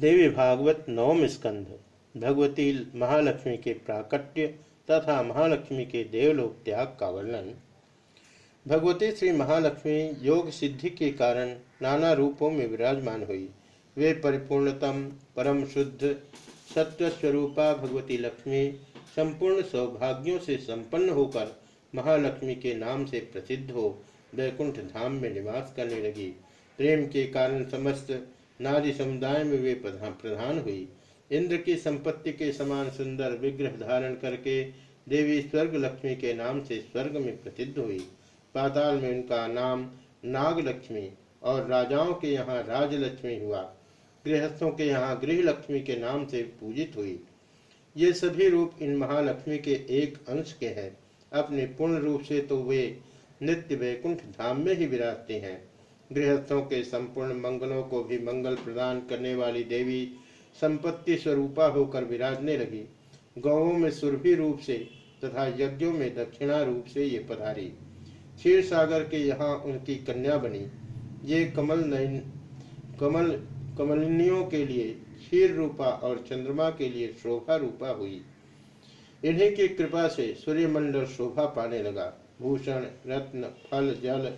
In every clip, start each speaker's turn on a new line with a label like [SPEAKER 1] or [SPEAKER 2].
[SPEAKER 1] देवी भागवत नवम स्कंध, भगवती महालक्ष्मी के प्राकट्य तथा महालक्ष्मी के देवलोक त्याग का वर्णन। भगवती श्री महालक्ष्मी योग सिद्धि के कारण नाना रूपों में विराजमान हुई। वे परिपूर्णतम, परम शुद्ध, सत्वस्वरूपा भगवती लक्ष्मी, संपूर्ण सौभाग्यों से संपन्न होकर महालक्ष्मी के नाम से प्रसिद्ध हो वैकुंठ धाम में निवास करने लगी। प्रेम के कारण समस्त नारी समुदाय में वे प्रधान हुई। इंद्र की संपत्ति के समान सुंदर विग्रह धारण करके देवी स्वर्ग लक्ष्मी के नाम से स्वर्ग में प्रसिद्ध हुई। पाताल में उनका नाम नाग लक्ष्मी और राजाओं के यहाँ राजलक्ष्मी हुआ। गृहस्थों के यहाँ गृह लक्ष्मी के नाम से पूजित हुई। ये सभी रूप इन महालक्ष्मी के एक अंश के हैं। अपने पूर्ण रूप से तो वे नित्य वैकुंठ धाम में ही विराजते हैं। गृहस्थों के संपूर्ण मंगलों को भी मंगल प्रदान करने वाली देवी संपत्ति स्वरूपा होकर विराजने लगी। गौों में सुरभि रूप से तथा यज्ञों में दक्षिणा रूप से ये पधारी। क्षीर सागर के यहाँ उनकी कन्या बनी। ये कमल नयन, कमल, कमलिनियों के लिए क्षीर रूपा और चंद्रमा के लिए शोभा रूपा हुई। इन्हीं की कृपा से सूर्यमंडल शोभा पाने लगा। भूषण, रत्न, फल, जल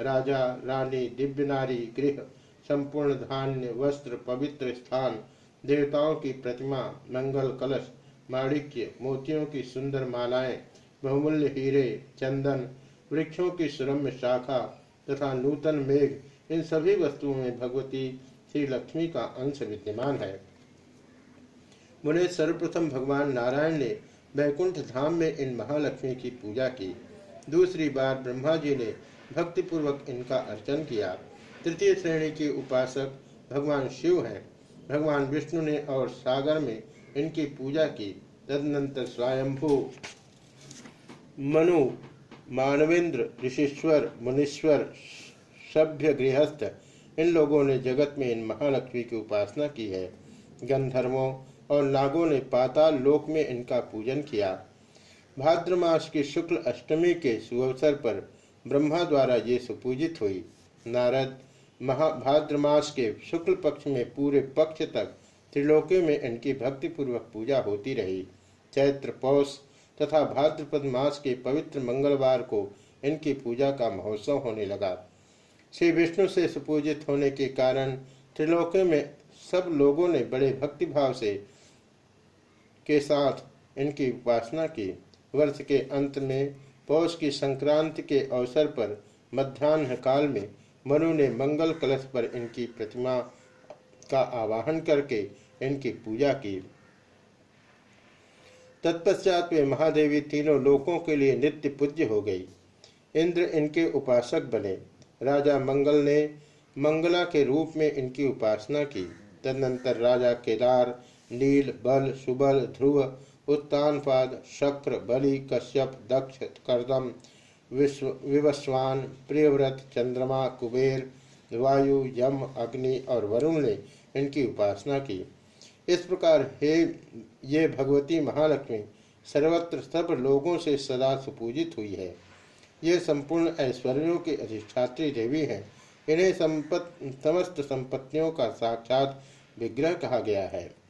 [SPEAKER 1] राजा, रानी, दिव्य नारी, गृह, संपूर्ण धान्य, वस्त्र, पवित्र स्थान, देवताओं की प्रतिमा, मंगल कलश, माणिक्य, मोतियों की सुंदर मालाएँ, बहुमूल्य हीरे, चंदन, वृक्षों की सुरम्य शाखा तथा नूतन मेघ, इन सभी वस्तुओं में भगवती श्री लक्ष्मी का अंश विद्यमान है। मुने सर्वप्रथम भगवान नारायण ने वैकुंठ धाम में इन महालक्ष्मी की पूजा की। दूसरी बार ब्रह्मा जी ने भक्तिपूर्वक इनका अर्चन किया। तृतीय श्रेणी के उपासक भगवान शिव हैं। भगवान विष्णु ने और सागर में इनकी पूजा की। तदनंतर स्वयंभू मनु, मानवेंद्र, ऋषिश्वर, मुनीश्वर, सभ्य गृहस्थ, इन लोगों ने जगत में इन महालक्ष्मी की उपासना की है। गंधर्वों और नागों ने पाताल लोक में इनका पूजन किया। भाद्र मास की शुक्ल अष्टमी के सुअवसर पर ब्रह्मा द्वारा ये सुपूजित हुई। नारद, महाभाद्र मास के शुक्ल पक्ष में पूरे पक्ष तक त्रिलोके में इनकी भक्तिपूर्वक पूजा होती रही। चैत्र पौष तथा भाद्रपद मास के पवित्र मंगलवार को इनकी पूजा का महोत्सव होने लगा। श्री विष्णु से सुपूजित होने के कारण त्रिलोके में सब लोगों ने बड़े भक्तिभाव से के साथ इनकी उपासना की। वर्ष के अंत में पौष की संक्रांति के अवसर पर मध्यान्ह काल में मनु ने मंगल कलश पर इनकी प्रतिमा का आवाहन करके इनकी पूजा की। तत्पश्चात वे महादेवी तीनों लोकों के लिए नित्य पूज्य हो गई। इंद्र इनके उपासक बने। राजा मंगल ने मंगला के रूप में इनकी उपासना की। तदनंतर राजा केदार, नील, बल, सुबल, ध्रुव उत्तानपाद शक्र बलि कश्यप दक्ष कर्दम, विश्व विवस्वान, प्रियव्रत, चंद्रमा, कुबेर, वायु, यम, अग्नि और वरुण ने इनकी उपासना की। इस प्रकार हे ये भगवती महालक्ष्मी सर्वत्र सब लोगों से सदा सुपूजित हुई है। ये संपूर्ण ऐश्वर्यों की अधिष्ठात्री देवी हैं। इन्हें संपत समस्त संपत्तियों का साक्षात विग्रह कहा गया है।